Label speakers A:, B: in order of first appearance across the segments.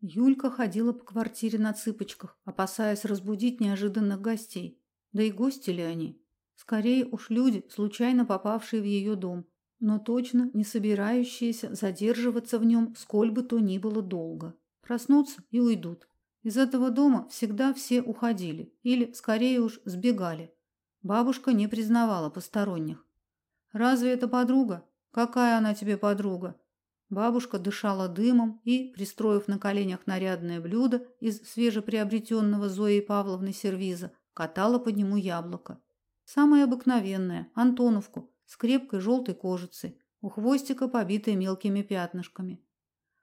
A: Юлька ходила по квартире на цыпочках, опасаясь разбудить неожиданных гостей. Да и гости ли они? Скорее уж люди, случайно попавшие в ее дом, но точно не собирающиеся задерживаться в нем сколь бы то ни было долго. Проснутся и уйдут. Из этого дома всегда все уходили или, скорее уж, сбегали. Бабушка не признавала посторонних. Разве это подруга? Какая она тебе подруга? Бабушка дышала дымом и, пристроив на коленях нарядное блюдо из свежеприобретенного Зоей Павловны сервиза, катала по нему яблоко. Самое обыкновенное, антоновку, с крепкой желтой кожицей, у хвостика побитой мелкими пятнышками.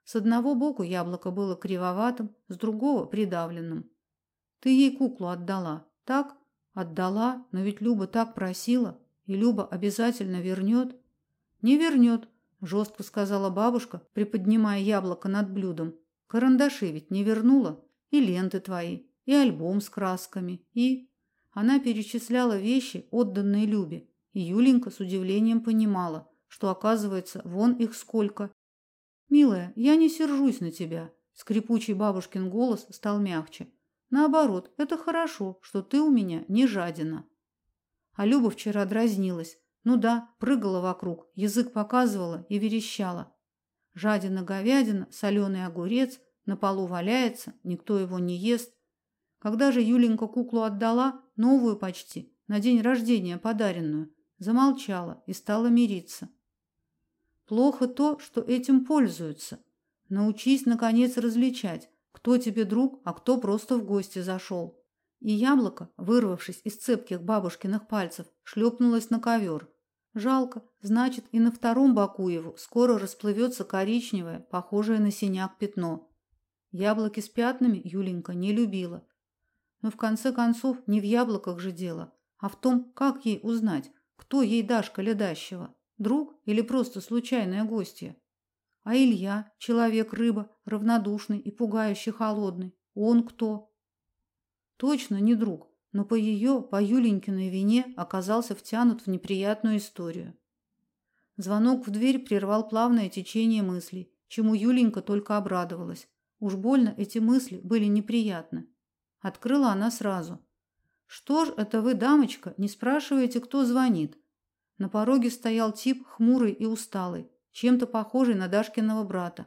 A: С одного боку яблоко было кривоватым, с другого придавленным. Ты ей куклу отдала, так? Отдала, но ведь Люба так просила, и Люба обязательно вернет. Не вернет, жестко сказала бабушка, приподнимая яблоко над блюдом. Карандаши ведь не вернула, и ленты твои, и альбом с красками, и она перечисляла вещи, отданные Любе, и Юленька с удивлением понимала, что оказывается, вон их сколько. Милая, я не сержусь на тебя, скрипучий бабушкин голос стал мягче. Наоборот, это хорошо, что ты у меня не жадина. А Люба вчера дразнилась. Ну да, прыгала вокруг, язык показывала и верещала. Жадина-говядина, соленый огурец, на полу валяется, никто его не ест. Когда же Юленька куклу отдала, новую почти, на день рождения подаренную, замолчала и стала мириться. Плохо то, что этим пользуются. Научись наконец различать, кто тебе друг, а кто просто в гости зашел. И яблоко, вырвавшись из цепких бабушкиных пальцев, шлепнулось на ковер. Жалко, значит, и на втором боку его скоро расплывется коричневое, похожее на синяк пятно. Яблоки с пятнами Юленька не любила. Но в конце концов не в яблоках же дело, а в том, как ей узнать, кто ей Дашка Ледащева, друг или просто случайная гостья. А Илья, человек-рыба, равнодушный и пугающе холодный, он кто? Точно не друг, но по ее, по Юленькиной вине оказался втянут в неприятную историю. Звонок в дверь прервал плавное течение мыслей, чему Юленька только обрадовалась. Уж больно эти мысли были неприятны. Открыла она сразу. Что ж это вы, дамочка, не спрашиваете, кто звонит? На пороге стоял тип хмурый и усталый, чем-то похожий на Дашкиного брата.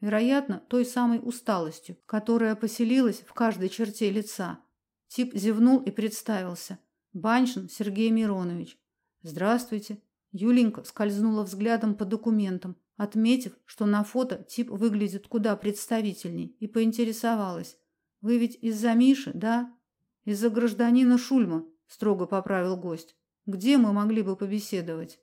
A: Вероятно, той самой усталостью, которая поселилась в каждой черте лица. Тип зевнул и представился. Баншин Сергей Миронович. Здравствуйте. Юленька скользнула взглядом по документам, отметив, что на фото тип выглядит куда представительней, и поинтересовалась: "Вы ведь из-за Миши, да?" "Из-за гражданина Шульма", строго поправил гость. "Где мы могли бы побеседовать?"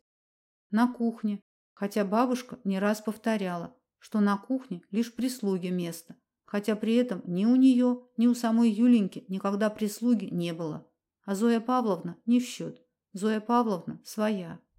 A: "На кухне", хотя бабушка не раз повторяла, что на кухне лишь прислуге место хотя при этом ни у нее, ни у самой Юленьки никогда прислуги не было. А Зоя Павловна не в счет. Зоя Павловна своя.